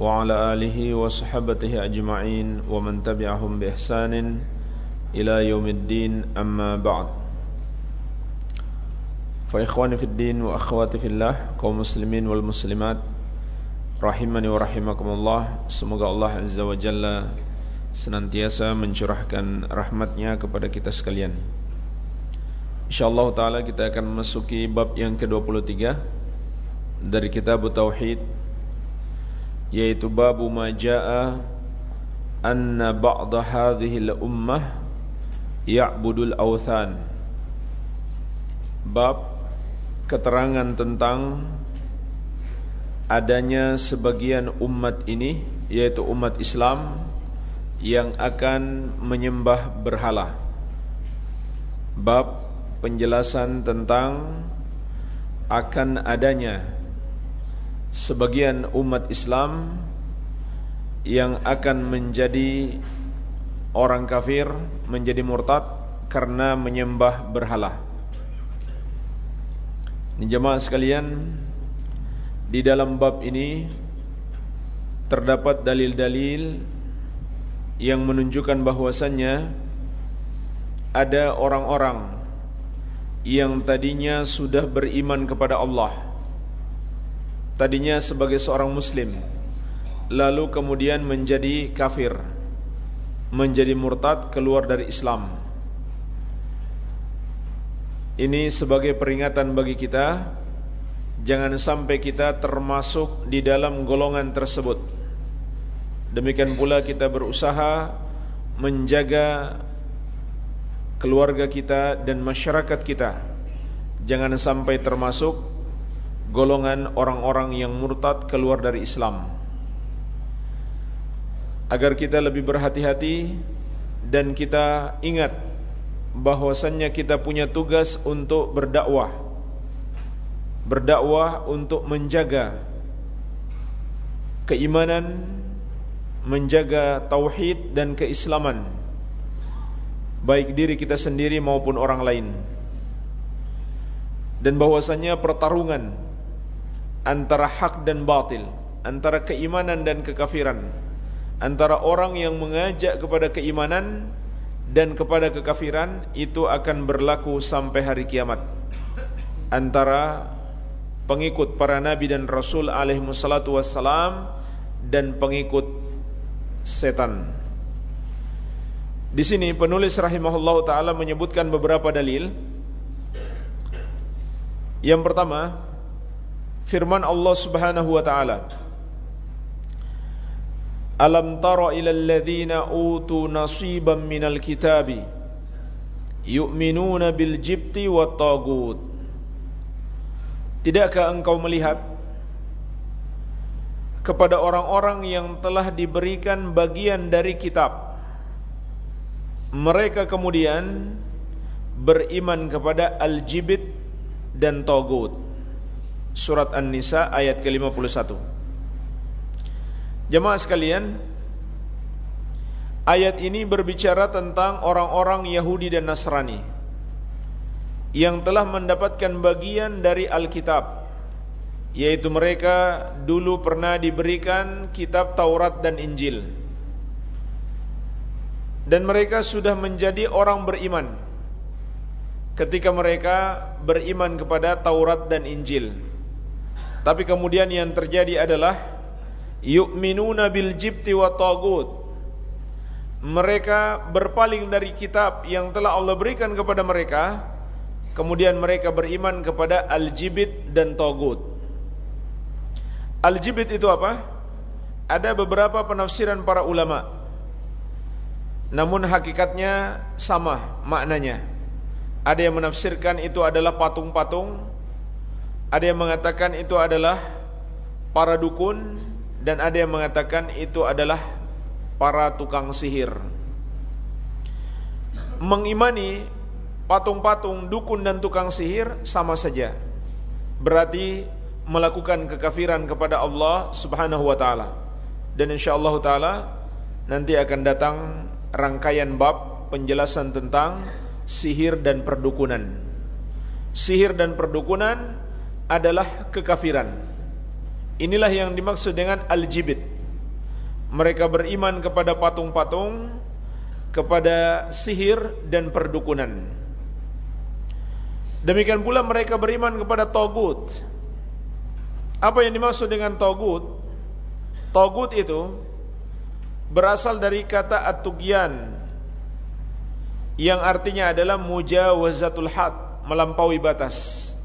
وعلى آله وصحبته أجمعين ومن تبعهم بإحسان إلى يوم الدين أما بعد فإخواني في الدين وأخواتي في الله kaum muslimin wal muslimat rahimani wa rahimakumullah semoga Allah azza wa jalla senantiasa mencurahkan rahmatnya kepada kita sekalian insyaallah taala kita akan memasuki bab yang ke-23 dari kitab tauhid yaitu bab ma jaa anna ba'd hadhihi al-ummah ya'budul awthan. Bab keterangan tentang adanya sebagian umat ini yaitu umat Islam yang akan menyembah berhala. Bab penjelasan tentang akan adanya sebagian umat Islam yang akan menjadi orang kafir, menjadi murtad karena menyembah berhala. Ini jemaah sekalian, di dalam bab ini terdapat dalil-dalil yang menunjukkan bahwasannya ada orang-orang yang tadinya sudah beriman kepada Allah tadinya sebagai seorang muslim lalu kemudian menjadi kafir menjadi murtad keluar dari Islam. Ini sebagai peringatan bagi kita jangan sampai kita termasuk di dalam golongan tersebut. Demikian pula kita berusaha menjaga keluarga kita dan masyarakat kita. Jangan sampai termasuk golongan orang-orang yang murtad keluar dari Islam. Agar kita lebih berhati-hati dan kita ingat bahwasannya kita punya tugas untuk berdakwah. Berdakwah untuk menjaga keimanan menjaga tauhid dan keislaman. Baik diri kita sendiri maupun orang lain. Dan bahwasanya pertarungan antara hak dan batil, antara keimanan dan kekafiran, antara orang yang mengajak kepada keimanan dan kepada kekafiran itu akan berlaku sampai hari kiamat. Antara pengikut para nabi dan rasul alaihi wassalatu wassalam dan pengikut setan. Di sini penulis rahimahullah taala menyebutkan beberapa dalil. Yang pertama, firman Allah Subhanahu wa taala. Alam tara ila alladhina utu nasiban minal kitabi yu'minuna bil jibti wat tagut. Tidakkah engkau melihat kepada orang-orang yang telah diberikan bagian dari kitab? Mereka kemudian beriman kepada al-jibit dan tagut surat An-Nisa ayat ke-51. Jemaah sekalian, ayat ini berbicara tentang orang-orang Yahudi dan Nasrani yang telah mendapatkan bagian dari Alkitab yaitu mereka dulu pernah diberikan kitab Taurat dan Injil dan mereka sudah menjadi orang beriman ketika mereka beriman kepada Taurat dan Injil tapi kemudian yang terjadi adalah yu'minuna bil jibti wa tagut. Mereka berpaling dari kitab yang telah Allah berikan kepada mereka, kemudian mereka beriman kepada al-jibit dan tagut. Al-jibit itu apa? Ada beberapa penafsiran para ulama. Namun hakikatnya sama maknanya. Ada yang menafsirkan itu adalah patung-patung ada yang mengatakan itu adalah para dukun dan ada yang mengatakan itu adalah para tukang sihir. Mengimani patung-patung dukun dan tukang sihir sama saja. Berarti melakukan kekafiran kepada Allah Subhanahu wa taala. Dan insyaallah taala nanti akan datang rangkaian bab penjelasan tentang sihir dan perdukunan. Sihir dan perdukunan adalah kekafiran. Inilah yang dimaksud dengan al-jibit. Mereka beriman kepada patung-patung, kepada sihir dan perdukunan. Demikian pula mereka beriman kepada togut. Apa yang dimaksud dengan togut? Togut itu berasal dari kata at-tugyan yang artinya adalah mujawazatul had melampaui batas.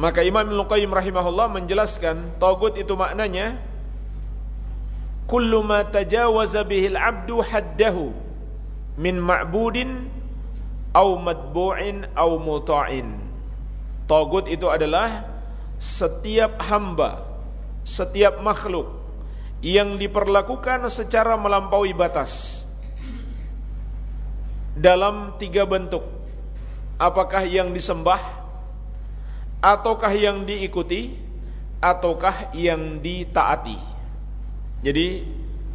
Maka Imam Ibnu Qayyim rahimahullah menjelaskan tagut itu maknanya kullu ma tajawaza bihil abdu haddahu min ma'budin au matbu'in au muta'in. Tagut itu adalah setiap hamba, setiap makhluk yang diperlakukan secara melampaui batas dalam tiga bentuk apakah yang disembah ataukah yang diikuti ataukah yang ditaati. Jadi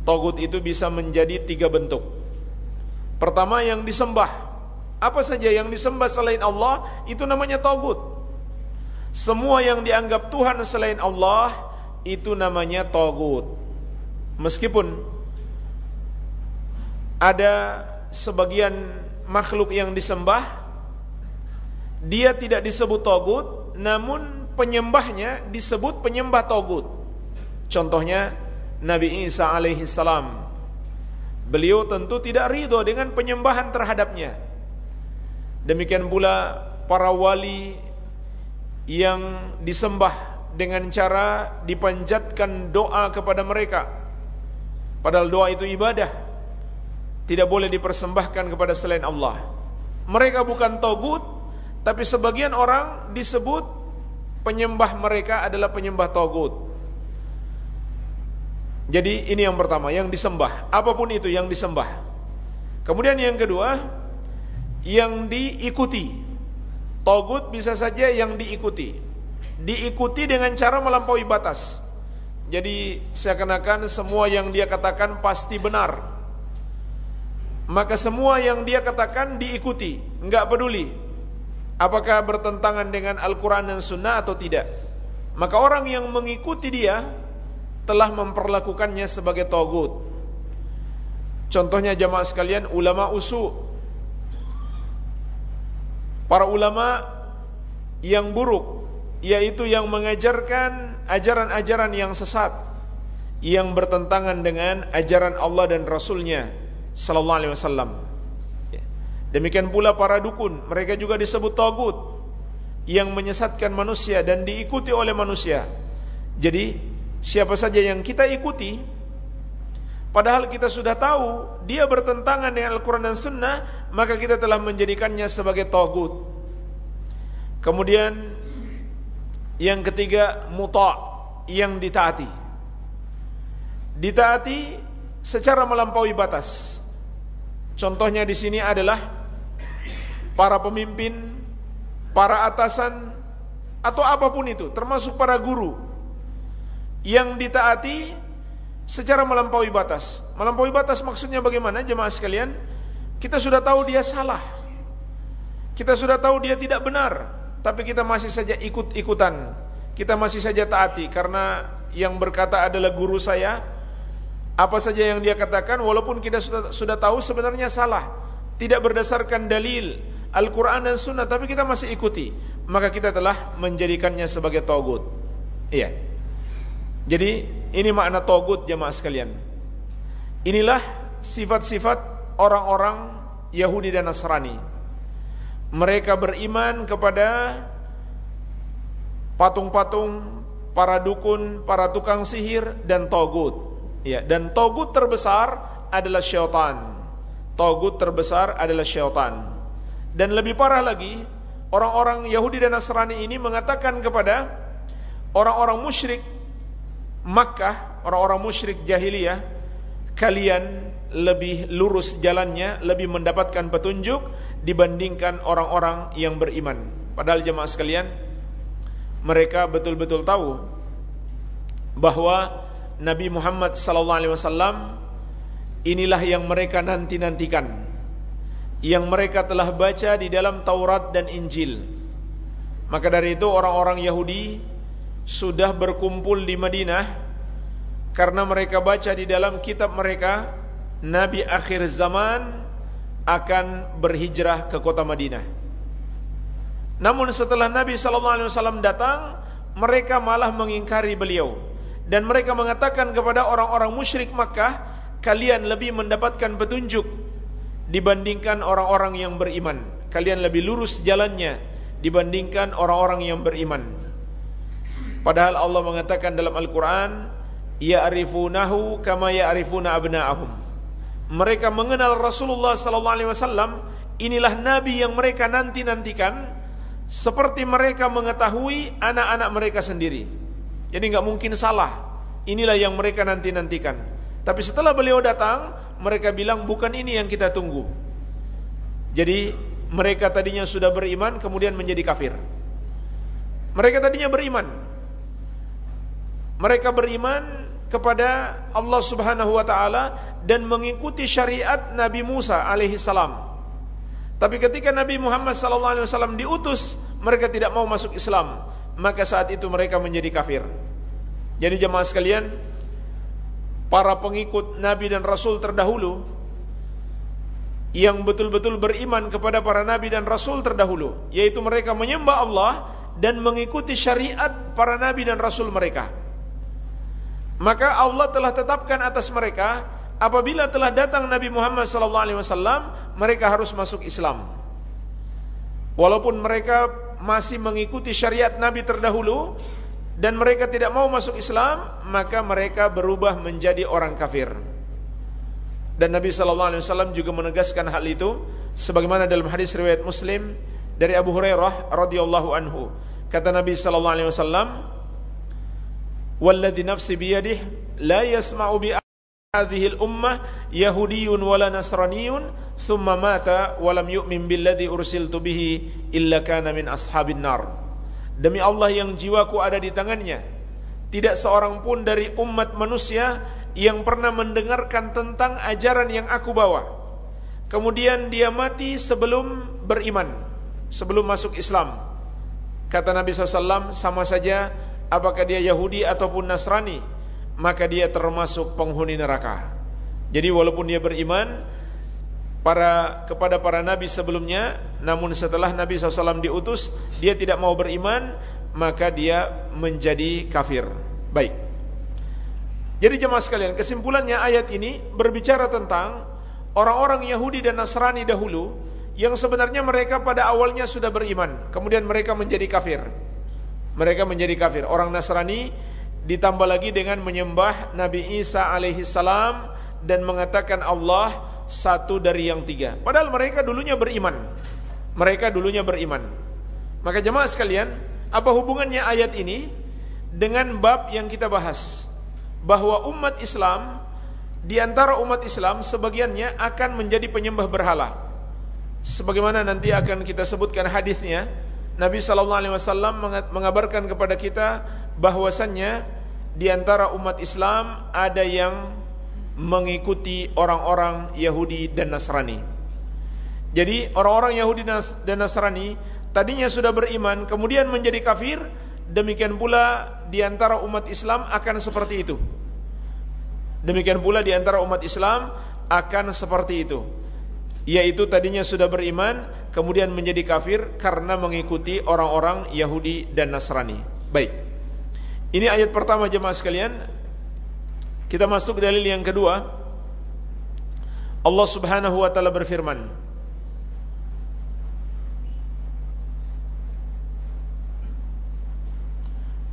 togut itu bisa menjadi tiga bentuk. Pertama yang disembah. Apa saja yang disembah selain Allah itu namanya togut. Semua yang dianggap Tuhan selain Allah itu namanya togut. Meskipun ada sebagian makhluk yang disembah dia tidak disebut togut, namun penyembahnya disebut penyembah togut. Contohnya Nabi Isa alaihi salam. Beliau tentu tidak ridho dengan penyembahan terhadapnya. Demikian pula para wali yang disembah dengan cara dipanjatkan doa kepada mereka. Padahal doa itu ibadah. Tidak boleh dipersembahkan kepada selain Allah. Mereka bukan togut, tapi sebagian orang disebut penyembah mereka adalah penyembah togut. Jadi ini yang pertama, yang disembah. Apa pun itu yang disembah. Kemudian yang kedua, yang diikuti. Togut bisa saja yang diikuti. Diikuti dengan cara melampaui batas. Jadi seakan-akan semua yang dia katakan pasti benar. Maka semua yang dia katakan diikuti, enggak peduli apakah bertentangan dengan Al-Quran dan Sunnah atau tidak. Maka orang yang mengikuti dia telah memperlakukannya sebagai togut. Contohnya jamaah sekalian ulama usu. Para ulama yang buruk yaitu yang mengajarkan ajaran-ajaran yang sesat yang bertentangan dengan ajaran Allah dan Rasulnya sallallahu alaihi wasallam. Demikian pula para dukun, mereka juga disebut tagut yang menyesatkan manusia dan diikuti oleh manusia. Jadi, siapa saja yang kita ikuti padahal kita sudah tahu dia bertentangan dengan Al-Qur'an dan Sunnah, maka kita telah menjadikannya sebagai tagut. Kemudian yang ketiga muta yang ditaati. Ditaati secara melampaui batas. Contohnya di sini adalah para pemimpin, para atasan, atau apa pun itu, termasuk para guru yang ditaati secara melampaui batas. Melampaui batas maksudnya bagaimana jemaah sekalian? Kita sudah tahu dia salah. Kita sudah tahu dia tidak benar, tapi kita masih saja ikut-ikutan. Kita masih saja taati karena yang berkata adalah guru saya. Apa saja yang dia katakan walaupun kita sudah sudah tahu sebenarnya salah, tidak berdasarkan dalil, Al-Quran dan Sunnah tapi kita masih ikuti maka kita telah menjadikannya sebagai togut iya jadi ini makna togut jemaah sekalian inilah sifat-sifat orang-orang Yahudi dan Nasrani mereka beriman kepada patung-patung para dukun, para tukang sihir dan togut. Ya, dan togut terbesar adalah syaitan. Togut terbesar adalah syaitan. Dan lebih parah lagi, orang-orang Yahudi dan Nasrani ini mengatakan kepada orang-orang musyrik Makkah, orang-orang musyrik jahiliyah kalian lebih lurus jalannya, lebih mendapatkan petunjuk dibandingkan orang-orang yang beriman. Padahal jemaah sekalian, mereka betul-betul tahu bahwa Nabi Muhammad sallallahu alaihi wasallam inilah yang mereka nanti-nantikan. Yang mereka telah baca di dalam Taurat dan Injil. Maka dari itu orang-orang Yahudi sudah berkumpul di Madinah karena mereka baca di dalam kitab mereka Nabi akhir zaman akan berhijrah ke kota Madinah. Namun setelah Nabi sallallahu alaihi wasallam datang, mereka malah mengingkari beliau dan mereka mengatakan kepada orang-orang musyrik Makkah, kalian lebih mendapatkan petunjuk dibandingkan orang-orang yang beriman. Kalian lebih lurus jalannya dibandingkan orang-orang yang beriman. Padahal Allah mengatakan dalam Al-Qur'an, "Ya'rifunahu kama ya'rifuna abna'ahum." Mereka mengenal Rasulullah sallallahu alaihi wasallam, inilah nabi yang mereka nanti-nantikan seperti mereka mengetahui anak-anak mereka sendiri. Jadi nggak mungkin salah. Inilah yang mereka nanti-nantikan. Tapi setelah beliau datang, mereka bilang bukan ini yang kita tunggu. Jadi mereka tadinya sudah beriman kemudian menjadi kafir. Mereka tadinya beriman. Mereka beriman kepada Allah Subhanahu wa taala dan mengikuti syariat Nabi Musa alaihi salam. Tapi ketika Nabi Muhammad SAW diutus, mereka tidak mau masuk Islam. Maka saat itu mereka menjadi kafir. Jadi jemaah sekalian, para pengikut Nabi dan Rasul terdahulu yang betul-betul beriman kepada para Nabi dan Rasul terdahulu, yaitu mereka menyembah Allah dan mengikuti syariat para Nabi dan Rasul mereka. Maka Allah telah tetapkan atas mereka apabila telah datang Nabi Muhammad SAW, mereka harus masuk Islam. Walaupun mereka masih mengikuti syariat Nabi terdahulu dan mereka tidak mau masuk Islam, maka mereka berubah menjadi orang kafir. Dan Nabi sallallahu alaihi wasallam juga menegaskan hal itu sebagaimana dalam hadis riwayat Muslim dari Abu Hurairah radhiyallahu anhu. Kata Nabi sallallahu alaihi wasallam, "Walladzi nafsi biyadihi la yasma'u bi hadhihi al-ummah yahudiyyun wala nasraniyyun thumma mata wa lam yu'min billadhi ursiltu bihi illa kana min ashabin nar demi Allah yang jiwaku ada di tangannya. Tidak seorang pun dari umat manusia yang pernah mendengarkan tentang ajaran yang aku bawa. Kemudian dia mati sebelum beriman sebelum masuk Islam. Kata Nabi SAW sama saja apakah dia Yahudi ataupun Nasrani maka dia termasuk penghuni neraka. Jadi walaupun dia beriman para kepada para nabi sebelumnya, namun setelah Nabi SAW diutus, dia tidak mau beriman, maka dia menjadi kafir. Baik. Jadi jemaah sekalian, kesimpulannya ayat ini berbicara tentang orang-orang Yahudi dan Nasrani dahulu yang sebenarnya mereka pada awalnya sudah beriman, kemudian mereka menjadi kafir. Mereka menjadi kafir. Orang Nasrani ditambah lagi dengan menyembah Nabi Isa alaihi salam dan mengatakan Allah satu dari yang tiga. Padahal mereka dulunya beriman. Mereka dulunya beriman. Maka jemaah sekalian, apa hubungannya ayat ini dengan bab yang kita bahas? Bahwa umat Islam di antara umat Islam sebagiannya akan menjadi penyembah berhala. Sebagaimana nanti akan kita sebutkan hadisnya, Nabi sallallahu alaihi wasallam mengabarkan kepada kita bahwasannya di antara umat Islam ada yang mengikuti orang-orang Yahudi dan Nasrani. Jadi orang-orang Yahudi dan Nasrani tadinya sudah beriman kemudian menjadi kafir, demikian pula di antara umat Islam akan seperti itu. Demikian pula di antara umat Islam akan seperti itu. Yaitu tadinya sudah beriman kemudian menjadi kafir karena mengikuti orang-orang Yahudi dan Nasrani. Baik. Ini ayat pertama jemaah sekalian. Kita masuk dalil yang kedua. Allah Subhanahu wa taala berfirman,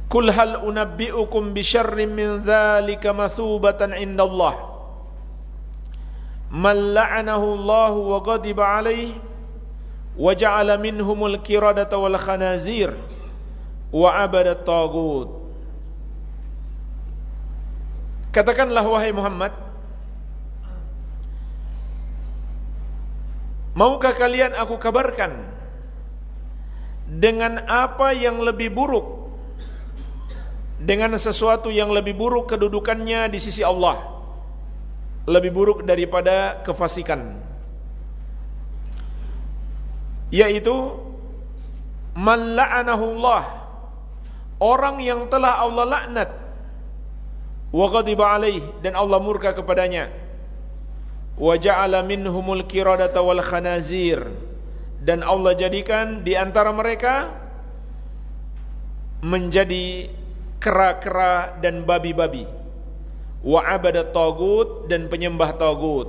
Kul hal unabbi'ukum bi syarrin min dzalika mathubatan indallah man la'anahu Allah wa ghadiba alayhi wa ja'ala minhumul qiradata wal khanazir wa 'abada at-taghut Katakanlah wahai Muhammad Maukah kalian aku kabarkan Dengan apa yang lebih buruk Dengan sesuatu yang lebih buruk kedudukannya di sisi Allah Lebih buruk daripada kefasikan? Yaitu Man la'anahu Orang yang telah Allah laknat wa alaih. Dan Allah murka kepadanya. Wa ja'ala minhumul qiradata wal khanazir. Dan Allah jadikan di antara mereka menjadi kera-kera dan babi-babi. Wa abadat tagut dan penyembah tagut.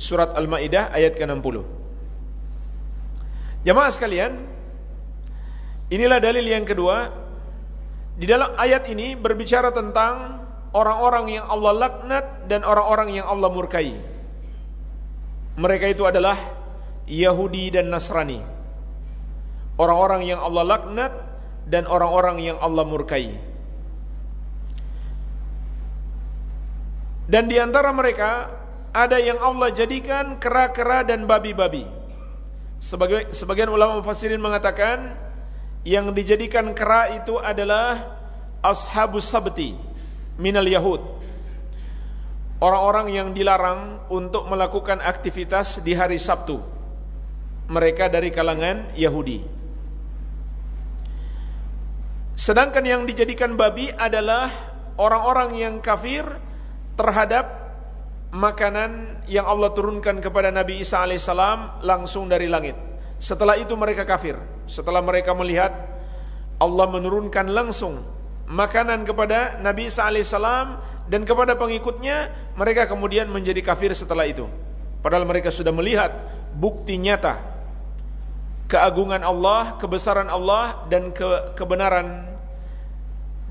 Surat al-maidah ayat ke-60. Jemaah sekalian inilah dalil yang kedua. Di dalam ayat ini berbicara tentang orang-orang yang Allah laknat dan orang-orang yang Allah murkai. Mereka itu adalah Yahudi dan Nasrani. Orang-orang yang Allah laknat dan orang-orang yang Allah murkai. Dan di antara mereka ada yang Allah jadikan kera-kera dan babi-babi. Sebagai, sebagian ulama mufassirin mengatakan yang dijadikan kera itu adalah ashabus sabti minal yahud. Orang-orang yang dilarang untuk melakukan aktivitas di hari Sabtu. Mereka dari kalangan Yahudi. Sedangkan yang dijadikan babi adalah orang-orang yang kafir terhadap makanan yang Allah turunkan kepada Nabi Isa alaihissalam langsung dari langit. Setelah itu mereka kafir. Setelah mereka melihat Allah menurunkan langsung makanan kepada Nabi Isa alaihissalam dan kepada pengikutnya, mereka kemudian menjadi kafir setelah itu. Padahal mereka sudah melihat bukti nyata keagungan Allah, kebesaran Allah dan ke kebenaran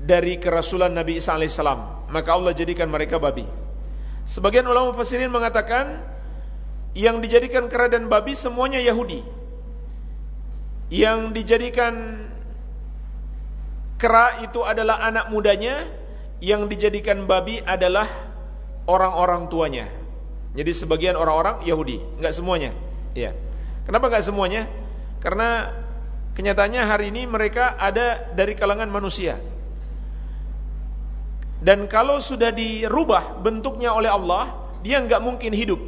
dari kerasulan Nabi Isa alaihissalam. Maka Allah jadikan mereka babi. Sebagian ulama fasirin mengatakan yang dijadikan kera dan babi semuanya Yahudi. Yang dijadikan kera itu adalah anak mudanya, yang dijadikan babi adalah orang-orang tuanya. Jadi sebagian orang-orang Yahudi, enggak semuanya. Ya. Kenapa enggak semuanya? Karena kenyataannya hari ini mereka ada dari kalangan manusia. Dan kalau sudah dirubah bentuknya oleh Allah, dia nggak mungkin hidup.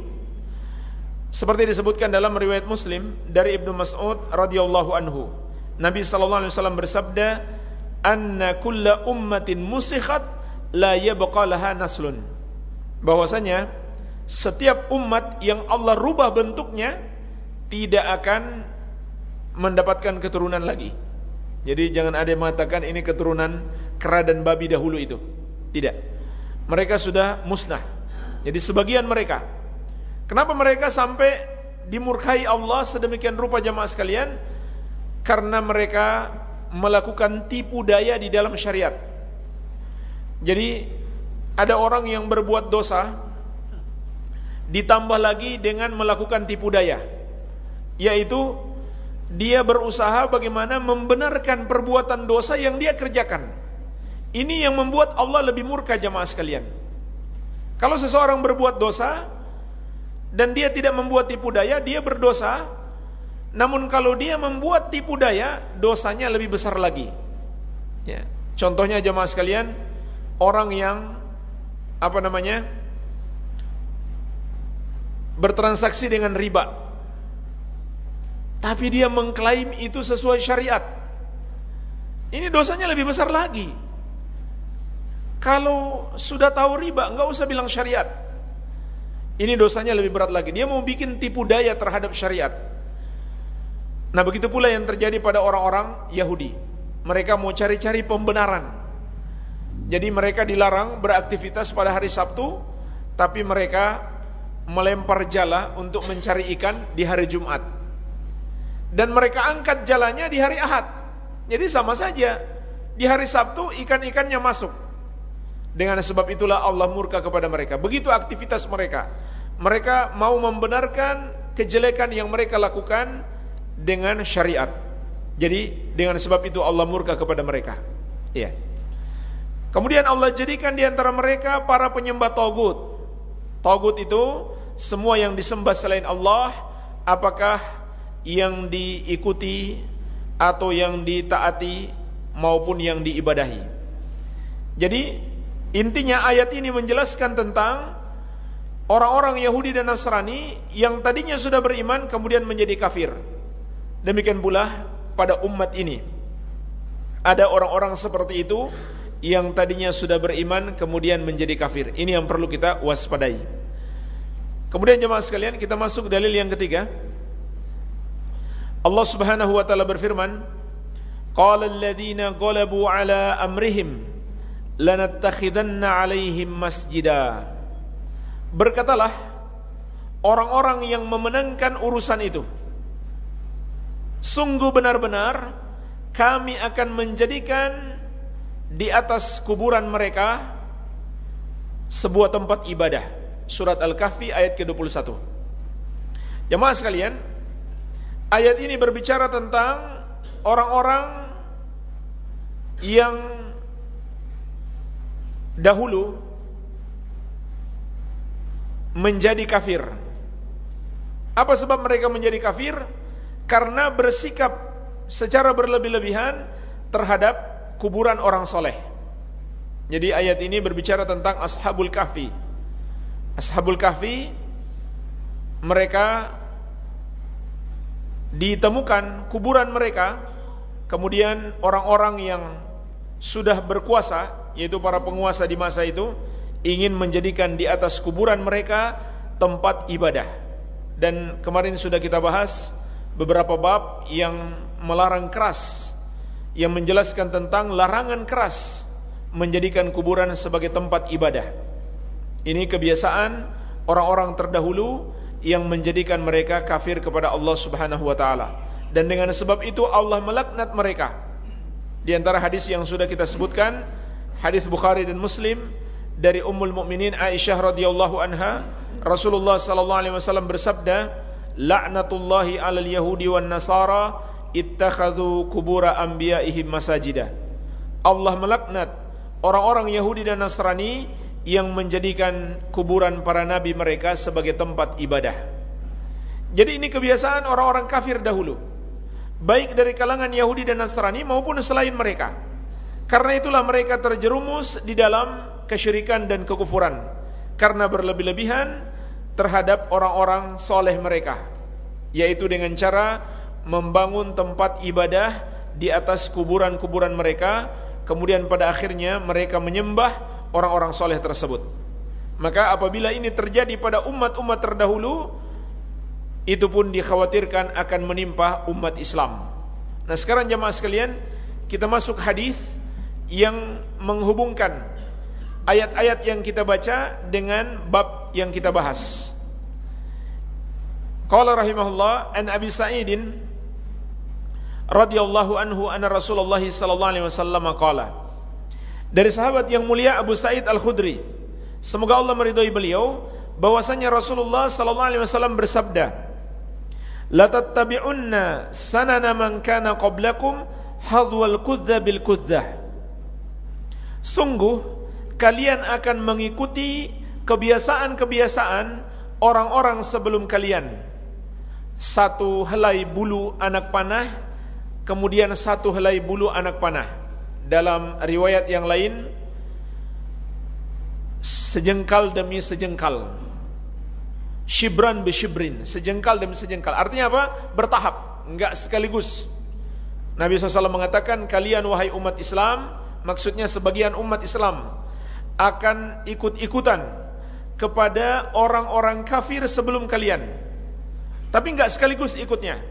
Seperti disebutkan dalam riwayat Muslim dari Ibnu Mas'ud radhiyallahu anhu. Nabi sallallahu alaihi wasallam bersabda, "Anna kulla ummatin musikhat la yabqa laha naslun." Bahwasanya setiap umat yang Allah rubah bentuknya tidak akan mendapatkan keturunan lagi. Jadi jangan ada yang mengatakan ini keturunan kera dan babi dahulu itu. Tidak. Mereka sudah musnah. Jadi sebagian mereka. Kenapa mereka sampai dimurkai Allah sedemikian rupa jamaah sekalian? Karena mereka melakukan tipu daya di dalam syariat. Jadi ada orang yang berbuat dosa ditambah lagi dengan melakukan tipu daya yaitu dia berusaha bagaimana membenarkan perbuatan dosa yang dia kerjakan ini yang membuat Allah lebih murka jamaah sekalian. Kalau seseorang berbuat dosa dan dia tidak membuat tipu daya, dia berdosa. Namun kalau dia membuat tipu daya, dosanya lebih besar lagi. Ya. Contohnya jamaah sekalian, orang yang apa namanya? bertransaksi dengan riba. Tapi dia mengklaim itu sesuai syariat. Ini dosanya lebih besar lagi. Kalau sudah tahu riba, nggak usah bilang syariat. Ini dosanya lebih berat lagi. Dia mau bikin tipu daya terhadap syariat. Nah begitu pula yang terjadi pada orang-orang Yahudi. Mereka mau cari-cari pembenaran. Jadi mereka dilarang beraktivitas pada hari Sabtu, tapi mereka melempar jala untuk mencari ikan di hari Jumat. Dan mereka angkat jalannya di hari Ahad. Jadi sama saja. Di hari Sabtu ikan-ikannya masuk. Dengan sebab itulah Allah murka kepada mereka. Begitu aktivitas mereka. Mereka mau membenarkan kejelekan yang mereka lakukan dengan syariat. Jadi dengan sebab itu Allah murka kepada mereka. Iya. Kemudian Allah jadikan di antara mereka para penyembah togut. Togut itu semua yang disembah selain Allah apakah yang diikuti atau yang ditaati maupun yang diibadahi. Jadi intinya ayat ini menjelaskan tentang orang-orang Yahudi dan Nasrani yang tadinya sudah beriman kemudian menjadi kafir. Demikian pula pada umat ini. Ada orang-orang seperti itu yang tadinya sudah beriman kemudian menjadi kafir. Ini yang perlu kita waspadai. Kemudian jemaah sekalian kita masuk dalil yang ketiga. Allah Subhanahu wa taala berfirman, "Qala alladziina ghalabu 'ala amrihim lanattakhidanna 'alaihim masjida." Berkatalah orang-orang yang memenangkan urusan itu, sungguh benar-benar kami akan menjadikan di atas kuburan mereka sebuah tempat ibadah. Surat Al-Kahfi ayat ke-21. Jemaah sekalian, ayat ini berbicara tentang orang-orang yang dahulu menjadi kafir. Apa sebab mereka menjadi kafir? Karena bersikap secara berlebih-lebihan terhadap kuburan orang soleh. Jadi ayat ini berbicara tentang Ashabul Kahfi. Ashabul Kahfi mereka ditemukan kuburan mereka, kemudian orang-orang yang sudah berkuasa, yaitu para penguasa di masa itu, ingin menjadikan di atas kuburan mereka tempat ibadah. Dan kemarin sudah kita bahas beberapa bab yang melarang keras yang menjelaskan tentang larangan keras menjadikan kuburan sebagai tempat ibadah. Ini kebiasaan orang-orang terdahulu yang menjadikan mereka kafir kepada Allah Subhanahu wa taala. Dan dengan sebab itu Allah melaknat mereka. Di antara hadis yang sudah kita sebutkan, hadis Bukhari dan Muslim dari Ummul Mukminin Aisyah radhiyallahu anha, Rasulullah sallallahu alaihi wasallam bersabda, "La'natullahi 'alal yahudi wan nasara ittakhadhu kubura anbiya'ihim masajida. Allah melaknat orang-orang Yahudi dan Nasrani yang menjadikan kuburan para nabi mereka sebagai tempat ibadah. Jadi ini kebiasaan orang-orang kafir dahulu. Baik dari kalangan Yahudi dan Nasrani maupun selain mereka. Karena itulah mereka terjerumus di dalam kesyirikan dan kekufuran. Karena berlebih-lebihan terhadap orang-orang soleh mereka. Yaitu dengan cara membangun tempat ibadah di atas kuburan-kuburan mereka, kemudian pada akhirnya mereka menyembah orang-orang soleh tersebut. Maka apabila ini terjadi pada umat-umat terdahulu, itu pun dikhawatirkan akan menimpa umat Islam. Nah sekarang jemaah sekalian, kita masuk hadis yang menghubungkan ayat-ayat yang kita baca dengan bab yang kita bahas. Qala rahimahullah an Abi Sa'idin radhiyallahu anhu anna Rasulullah sallallahu alaihi wasallam qala Dari sahabat yang mulia Abu Sa'id Al-Khudri semoga Allah meridhai beliau bahwasanya Rasulullah sallallahu alaihi wasallam bersabda La tattabi'unna sanana man kana qablakum hadwal kudza bil kudza Sungguh kalian akan mengikuti kebiasaan-kebiasaan orang-orang sebelum kalian satu helai bulu anak panah kemudian satu helai bulu anak panah. Dalam riwayat yang lain, sejengkal demi sejengkal. Shibran shibrin, sejengkal demi sejengkal. Artinya apa? Bertahap, enggak sekaligus. Nabi SAW mengatakan, kalian wahai umat Islam, maksudnya sebagian umat Islam, akan ikut-ikutan kepada orang-orang kafir sebelum kalian. Tapi enggak sekaligus ikutnya.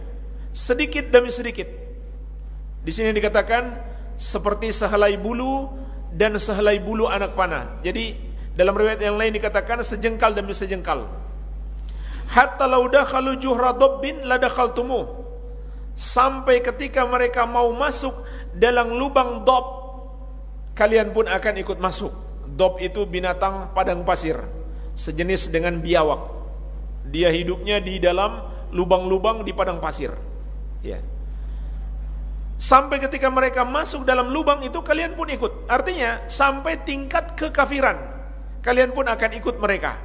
Sedikit demi sedikit. Di sini dikatakan seperti sehelai bulu dan sehelai bulu anak panah. Jadi dalam riwayat yang lain dikatakan sejengkal demi sejengkal. Hatta law dakhalu juhra dabbin ladakhaltumuh. Sampai ketika mereka mau masuk dalam lubang dob, kalian pun akan ikut masuk. Dob itu binatang padang pasir, sejenis dengan biawak. Dia hidupnya di dalam lubang-lubang di padang pasir. Ya. Sampai ketika mereka masuk dalam lubang itu kalian pun ikut. Artinya sampai tingkat kekafiran kalian pun akan ikut mereka.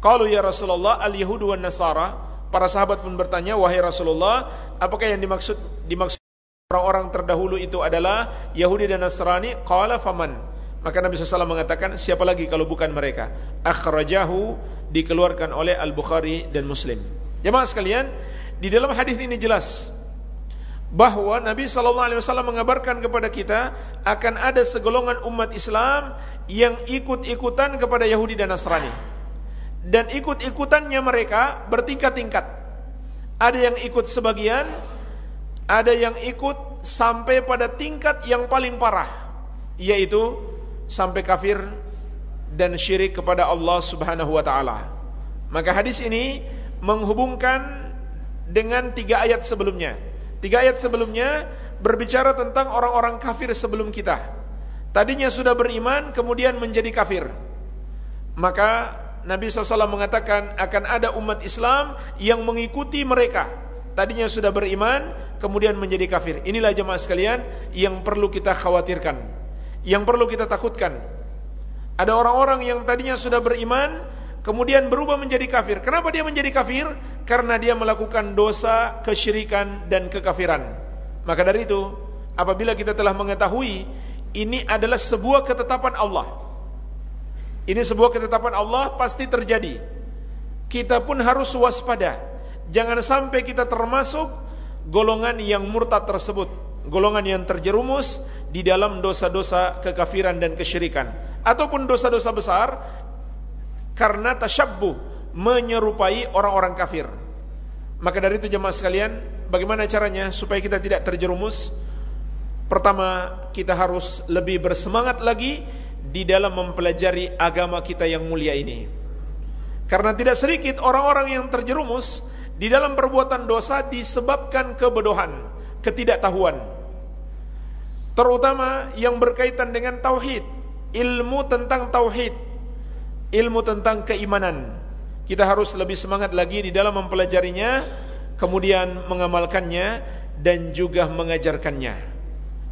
Kalau ya Rasulullah al-Yahudu wan Nasara, para sahabat pun bertanya, "Wahai Rasulullah, apakah yang dimaksud dimaksud orang-orang terdahulu itu adalah Yahudi dan Nasrani?" Qala faman. Maka Nabi SAW mengatakan, siapa lagi kalau bukan mereka? Akhrajahu dikeluarkan oleh Al-Bukhari dan Muslim. Jemaah sekalian, di dalam hadis ini jelas bahwa Nabi SAW mengabarkan kepada kita akan ada segolongan umat Islam yang ikut-ikutan kepada Yahudi dan Nasrani dan ikut-ikutannya mereka bertingkat-tingkat. Ada yang ikut sebagian, ada yang ikut sampai pada tingkat yang paling parah, yaitu sampai kafir dan syirik kepada Allah Subhanahu wa taala. Maka hadis ini menghubungkan dengan tiga ayat sebelumnya. Tiga ayat sebelumnya berbicara tentang orang-orang kafir sebelum kita. Tadinya sudah beriman, kemudian menjadi kafir. Maka Nabi SAW mengatakan akan ada umat Islam yang mengikuti mereka. Tadinya sudah beriman, kemudian menjadi kafir. Inilah jemaah sekalian yang perlu kita khawatirkan. Yang perlu kita takutkan. Ada orang-orang yang tadinya sudah beriman, kemudian berubah menjadi kafir. Kenapa dia menjadi kafir? Karena dia melakukan dosa, kesyirikan, dan kekafiran. Maka dari itu, apabila kita telah mengetahui ini adalah sebuah ketetapan Allah ini sebuah ketetapan Allah pasti terjadi. Kita pun harus waspada. Jangan sampai kita termasuk golongan yang murtad tersebut, golongan yang terjerumus di dalam dosa-dosa kekafiran dan kesyirikan ataupun dosa-dosa besar karena tasyabbuh menyerupai orang-orang kafir. Maka dari itu jemaah sekalian, bagaimana caranya supaya kita tidak terjerumus? Pertama, kita harus lebih bersemangat lagi di dalam mempelajari agama kita yang mulia ini. Karena tidak sedikit orang-orang yang terjerumus di dalam perbuatan dosa disebabkan kebodohan, ketidaktahuan. Terutama yang berkaitan dengan tauhid, ilmu tentang tauhid, ilmu tentang keimanan. Kita harus lebih semangat lagi di dalam mempelajarinya, kemudian mengamalkannya dan juga mengajarkannya.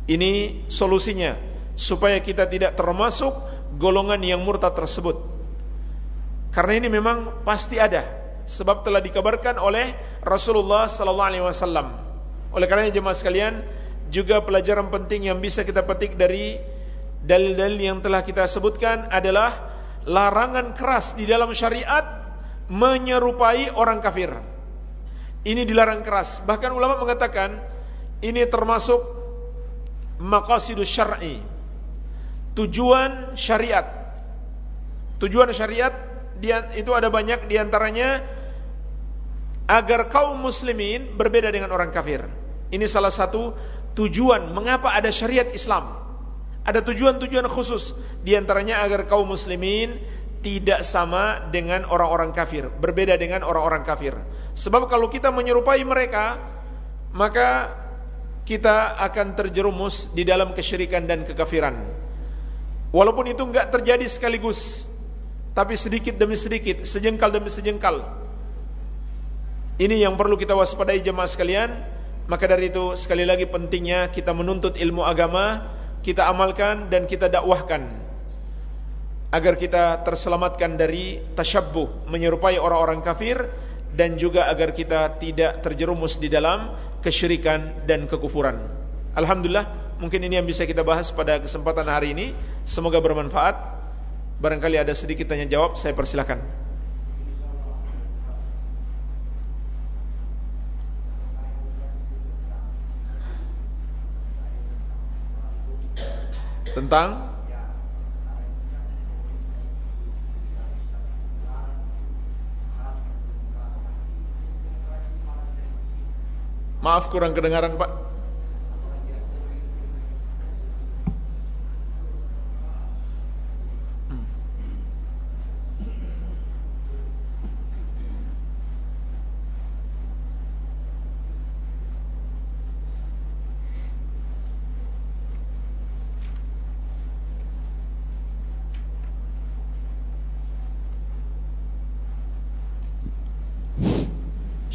Ini solusinya supaya kita tidak termasuk golongan yang murtad tersebut. Karena ini memang pasti ada, sebab telah dikabarkan oleh Rasulullah sallallahu alaihi wasallam. Oleh karena jemaah sekalian, juga pelajaran penting yang bisa kita petik dari dalil-dalil yang telah kita sebutkan adalah larangan keras di dalam syariat menyerupai orang kafir. Ini dilarang keras. Bahkan ulama mengatakan ini termasuk maqasidus syar'i tujuan syariat. Tujuan syariat itu ada banyak di antaranya agar kaum muslimin berbeda dengan orang kafir. Ini salah satu tujuan mengapa ada syariat Islam. Ada tujuan-tujuan khusus di antaranya agar kaum muslimin tidak sama dengan orang-orang kafir, berbeda dengan orang-orang kafir. Sebab kalau kita menyerupai mereka, maka kita akan terjerumus di dalam kesyirikan dan kekafiran. Walaupun itu enggak terjadi sekaligus, tapi sedikit demi sedikit, sejengkal demi sejengkal. Ini yang perlu kita waspadai jemaah sekalian. Maka dari itu sekali lagi pentingnya kita menuntut ilmu agama, kita amalkan dan kita dakwahkan agar kita terselamatkan dari tasyabbuh menyerupai orang-orang kafir dan juga agar kita tidak terjerumus di dalam kesyirikan dan kekufuran. Alhamdulillah Mungkin ini yang bisa kita bahas pada kesempatan hari ini. Semoga bermanfaat. Barangkali ada sedikit tanya jawab, saya persilahkan. Tentang Maaf kurang kedengaran Pak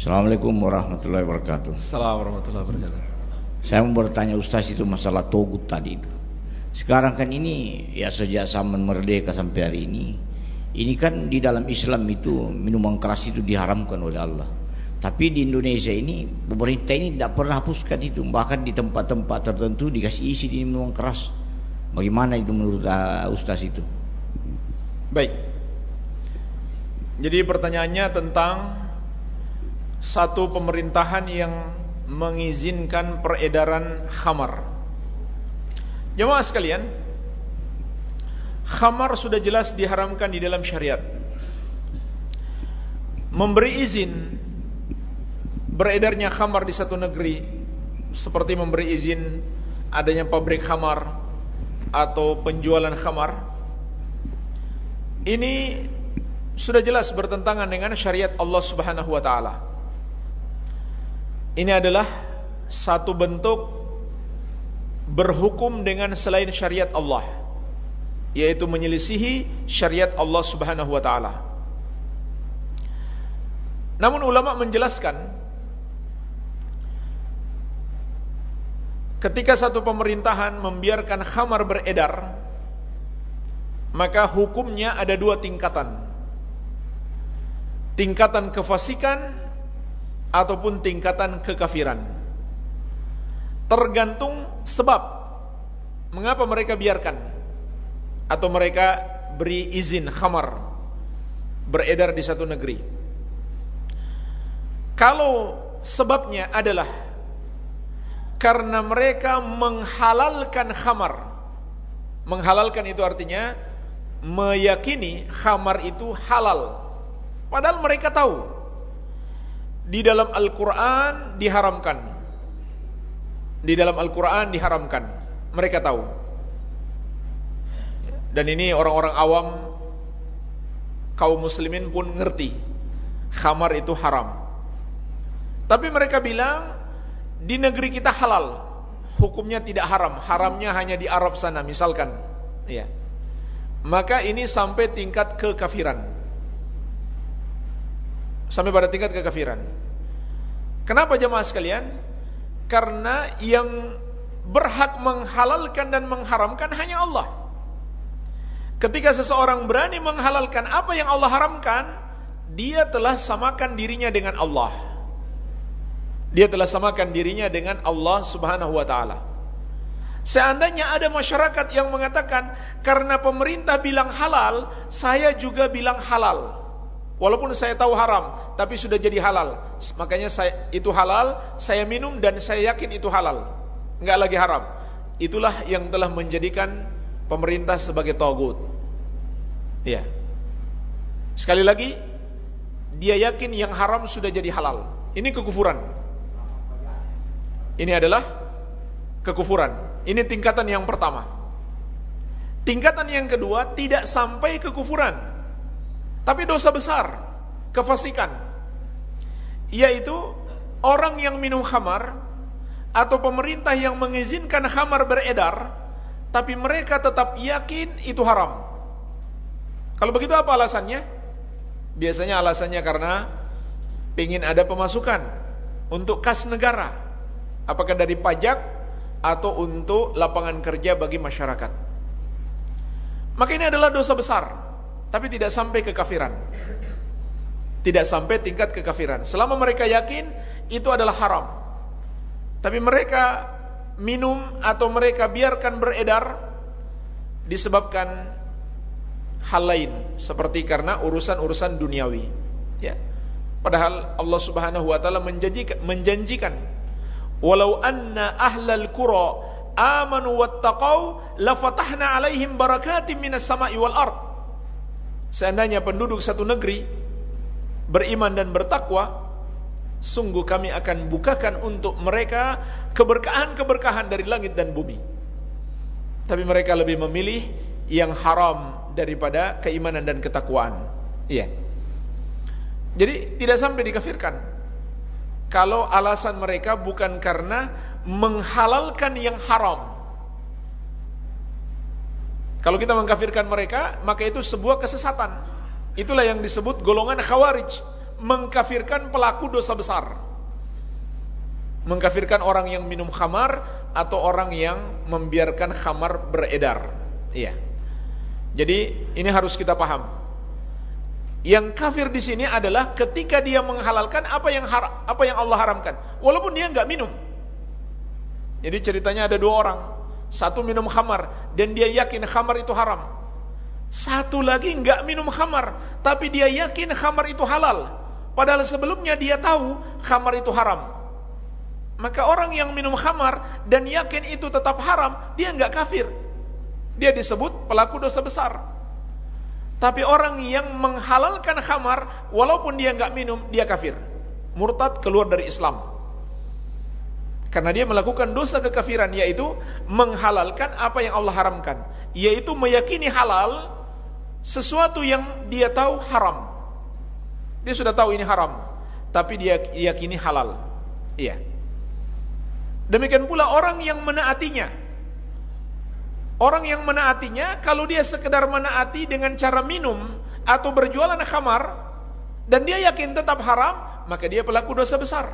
Assalamualaikum warahmatullahi wabarakatuh. Assalamualaikum warahmatullahi wabarakatuh. Saya mau bertanya Ustaz itu masalah togut tadi itu. Sekarang kan ini ya sejak zaman merdeka sampai hari ini, ini kan di dalam Islam itu minuman keras itu diharamkan oleh Allah. Tapi di Indonesia ini pemerintah ini tidak pernah hapuskan itu, bahkan di tempat-tempat tertentu dikasih isi di minuman keras. Bagaimana itu menurut uh, Ustaz itu? Baik. Jadi pertanyaannya tentang satu pemerintahan yang mengizinkan peredaran khamar. Jemaah sekalian, khamar sudah jelas diharamkan di dalam syariat. Memberi izin beredarnya khamar di satu negeri seperti memberi izin adanya pabrik khamar atau penjualan khamar ini sudah jelas bertentangan dengan syariat Allah Subhanahu wa taala. Ini adalah satu bentuk berhukum dengan selain syariat Allah yaitu menyelisihi syariat Allah Subhanahu wa taala. Namun ulama menjelaskan Ketika satu pemerintahan membiarkan khamar beredar, maka hukumnya ada dua tingkatan. Tingkatan kefasikan ataupun tingkatan kekafiran. Tergantung sebab mengapa mereka biarkan atau mereka beri izin khamar beredar di satu negeri. Kalau sebabnya adalah karena mereka menghalalkan khamar. Menghalalkan itu artinya meyakini khamar itu halal. Padahal mereka tahu di dalam Al-Qur'an diharamkan. Di dalam Al-Qur'an diharamkan. Mereka tahu. Dan ini orang-orang awam kaum muslimin pun ngerti khamar itu haram. Tapi mereka bilang di negeri kita halal, hukumnya tidak haram, haramnya hanya di Arab sana misalkan, ya. Maka ini sampai tingkat kekafiran. Sampai pada tingkat kekafiran. Kenapa jemaah sekalian? Karena yang berhak menghalalkan dan mengharamkan hanya Allah. Ketika seseorang berani menghalalkan apa yang Allah haramkan, dia telah samakan dirinya dengan Allah. Dia telah samakan dirinya dengan Allah Subhanahu wa taala. Seandainya ada masyarakat yang mengatakan karena pemerintah bilang halal, saya juga bilang halal. Walaupun saya tahu haram, tapi sudah jadi halal. Makanya saya itu halal, saya minum dan saya yakin itu halal. Enggak lagi haram. Itulah yang telah menjadikan pemerintah sebagai togut. Ya. Sekali lagi, dia yakin yang haram sudah jadi halal. Ini kekufuran. Ini adalah kekufuran. Ini tingkatan yang pertama. Tingkatan yang kedua tidak sampai kekufuran. Tapi dosa besar, kefasikan. Yaitu orang yang minum khamar atau pemerintah yang mengizinkan khamar beredar tapi mereka tetap yakin itu haram. Kalau begitu apa alasannya? Biasanya alasannya karena ingin ada pemasukan untuk kas negara Apakah dari pajak atau untuk lapangan kerja bagi masyarakat. Maka ini adalah dosa besar, tapi tidak sampai kekafiran. Tidak sampai tingkat kekafiran. Selama mereka yakin itu adalah haram. Tapi mereka minum atau mereka biarkan beredar disebabkan hal lain seperti karena urusan-urusan duniawi. Ya. Padahal Allah Subhanahu wa taala menjanjikan, menjanjikan walau anna ahlal qura amanu wattaqau lafatahna alaihim barakatim minas sama'i wal ard seandainya penduduk satu negeri beriman dan bertakwa sungguh kami akan bukakan untuk mereka keberkahan-keberkahan dari langit dan bumi. Tapi mereka lebih memilih yang haram daripada keimanan dan ketakwaan. Iya. Jadi tidak sampai dikafirkan. Kalau alasan mereka bukan karena menghalalkan yang haram. Kalau kita mengkafirkan mereka, maka itu sebuah kesesatan. Itulah yang disebut golongan khawarij, mengkafirkan pelaku dosa besar. Mengkafirkan orang yang minum khamar atau orang yang membiarkan khamar beredar. Iya. Jadi ini harus kita paham. Yang kafir di sini adalah ketika dia menghalalkan apa yang apa yang Allah haramkan, walaupun dia nggak minum. Jadi ceritanya ada dua orang, satu minum khamar dan dia yakin khamar itu haram. Satu lagi nggak minum khamar, tapi dia yakin khamar itu halal. Padahal sebelumnya dia tahu khamar itu haram. Maka orang yang minum khamar dan yakin itu tetap haram, dia nggak kafir. Dia disebut pelaku dosa besar. Tapi orang yang menghalalkan khamar walaupun dia nggak minum, dia kafir. Murtad keluar dari Islam. Karena dia melakukan dosa kekafiran yaitu menghalalkan apa yang Allah haramkan, yaitu meyakini halal sesuatu yang dia tahu haram. Dia sudah tahu ini haram, tapi dia yakini halal. Iya. Demikian pula orang yang menaatinya Orang yang menaatinya, kalau dia sekedar menaati dengan cara minum atau berjualan khamar, dan dia yakin tetap haram, maka dia pelaku dosa besar.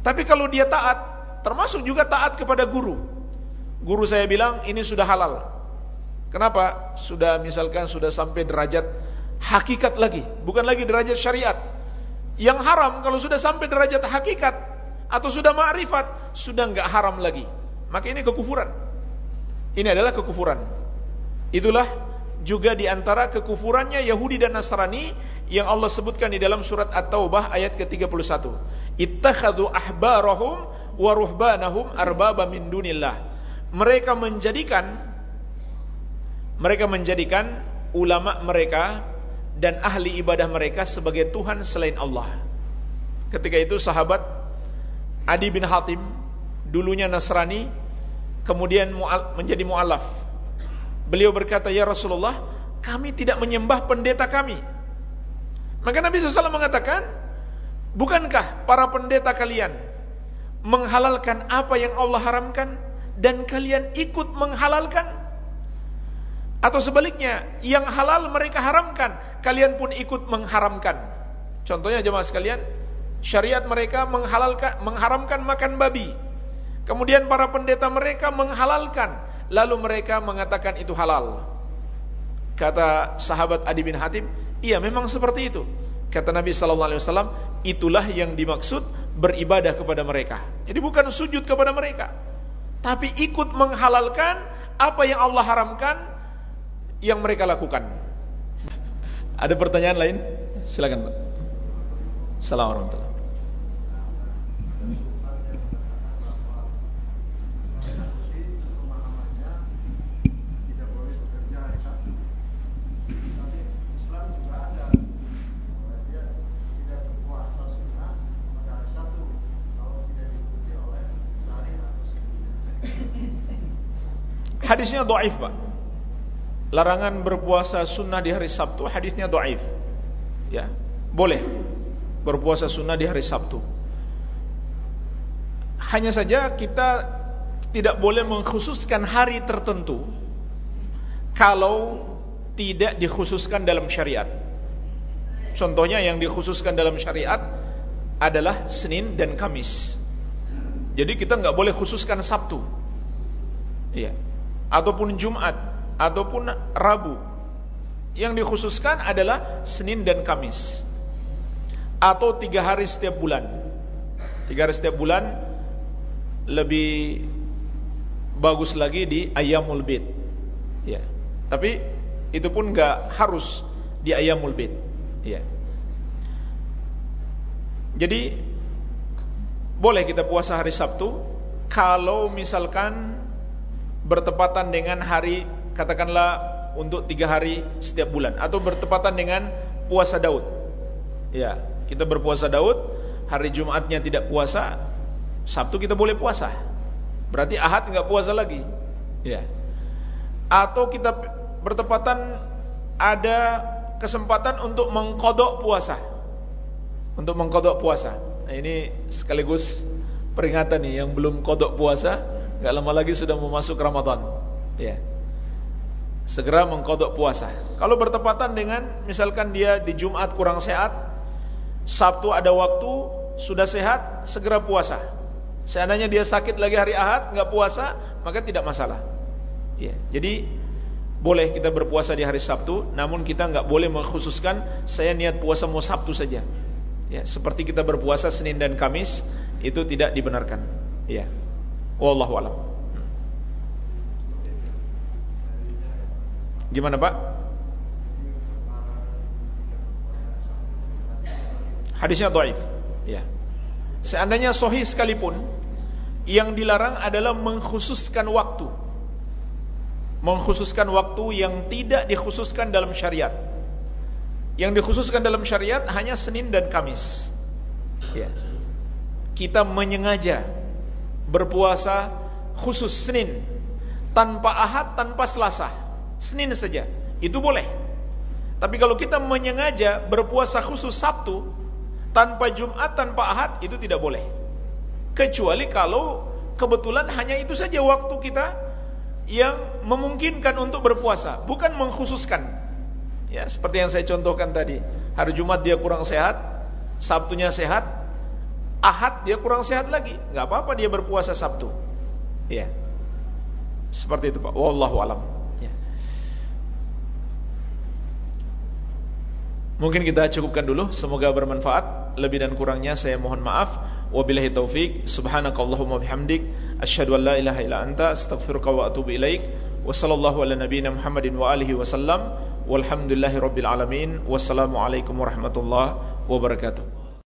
Tapi kalau dia taat, termasuk juga taat kepada guru. Guru saya bilang, ini sudah halal. Kenapa? Sudah misalkan sudah sampai derajat hakikat lagi, bukan lagi derajat syariat. Yang haram kalau sudah sampai derajat hakikat atau sudah ma'rifat, sudah enggak haram lagi. Maka ini kekufuran. Ini adalah kekufuran. Itulah juga di antara kekufurannya Yahudi dan Nasrani yang Allah sebutkan di dalam surat At-Taubah ayat ke-31. Ittakhadhu ahbarahum wa ruhbanahum arbaba min dunillah. Mereka menjadikan mereka menjadikan ulama mereka dan ahli ibadah mereka sebagai Tuhan selain Allah. Ketika itu sahabat Adi bin Hatim dulunya Nasrani kemudian menjadi mualaf. Beliau berkata, "Ya Rasulullah, kami tidak menyembah pendeta kami." Maka Nabi SAW mengatakan, "Bukankah para pendeta kalian menghalalkan apa yang Allah haramkan dan kalian ikut menghalalkan?" Atau sebaliknya, yang halal mereka haramkan, kalian pun ikut mengharamkan. Contohnya jemaah sekalian, syariat mereka menghalalkan mengharamkan makan babi. Kemudian para pendeta mereka menghalalkan, lalu mereka mengatakan itu halal. Kata sahabat Adi bin Hatim, iya memang seperti itu. Kata Nabi sallallahu alaihi wasallam, itulah yang dimaksud beribadah kepada mereka. Jadi bukan sujud kepada mereka, tapi ikut menghalalkan apa yang Allah haramkan yang mereka lakukan. Ada pertanyaan lain? Silakan, Pak. Assalamualaikum Hadisnya doaif pak. Larangan berpuasa sunnah di hari Sabtu, hadisnya doaif. Ya, boleh berpuasa sunnah di hari Sabtu. Hanya saja kita tidak boleh mengkhususkan hari tertentu kalau tidak dikhususkan dalam syariat. Contohnya yang dikhususkan dalam syariat adalah Senin dan Kamis. Jadi kita nggak boleh khususkan Sabtu. Iya ataupun Jumat ataupun Rabu. Yang dikhususkan adalah Senin dan Kamis. Atau tiga hari setiap bulan. Tiga hari setiap bulan lebih bagus lagi di Ayamul Bid. Ya. Tapi itu pun nggak harus di Ayamul Bid. Ya. Jadi boleh kita puasa hari Sabtu kalau misalkan bertepatan dengan hari katakanlah untuk tiga hari setiap bulan atau bertepatan dengan puasa Daud. Ya, kita berpuasa Daud, hari Jumatnya tidak puasa, Sabtu kita boleh puasa. Berarti Ahad nggak puasa lagi. Ya. Atau kita bertepatan ada kesempatan untuk mengkodok puasa. Untuk mengkodok puasa. Nah, ini sekaligus peringatan nih yang belum kodok puasa Gak lama lagi sudah mau masuk Ramadan. Ya. Segera mengkodok puasa. Kalau bertepatan dengan misalkan dia di Jumat kurang sehat, Sabtu ada waktu, sudah sehat, segera puasa. Seandainya dia sakit lagi hari Ahad, nggak puasa, maka tidak masalah. Ya. Jadi boleh kita berpuasa di hari Sabtu, namun kita nggak boleh mengkhususkan saya niat puasa mau Sabtu saja. Ya, seperti kita berpuasa Senin dan Kamis itu tidak dibenarkan. Ya. Wallahu alam. Gimana, Pak? Hadisnya dhaif. Ya. Seandainya sahih sekalipun, yang dilarang adalah mengkhususkan waktu mengkhususkan waktu yang tidak dikhususkan dalam syariat. Yang dikhususkan dalam syariat hanya Senin dan Kamis. Ya. Kita menyengaja berpuasa khusus Senin tanpa Ahad, tanpa Selasa. Senin saja. Itu boleh. Tapi kalau kita menyengaja berpuasa khusus Sabtu tanpa Jumat, tanpa Ahad, itu tidak boleh. Kecuali kalau kebetulan hanya itu saja waktu kita yang memungkinkan untuk berpuasa, bukan mengkhususkan. Ya, seperti yang saya contohkan tadi. Hari Jumat dia kurang sehat, Sabtunya sehat, Ahad dia kurang sehat lagi. nggak apa-apa dia berpuasa Sabtu. Ya. Seperti itu, Pak. Wallahu alam. Ya. Mungkin kita cukupkan dulu, semoga bermanfaat. Lebih dan kurangnya saya mohon maaf. Wabillahi taufik. Subhanakallahumma bihamdik asyhadu an la ilaha illa anta astaghfiruka wa atubu ilaik wa sallallahu ala nabiyyina Muhammadin wa alihi wasallam walhamdulillahi rabbil alamin wassalamu alaikum warahmatullahi wabarakatuh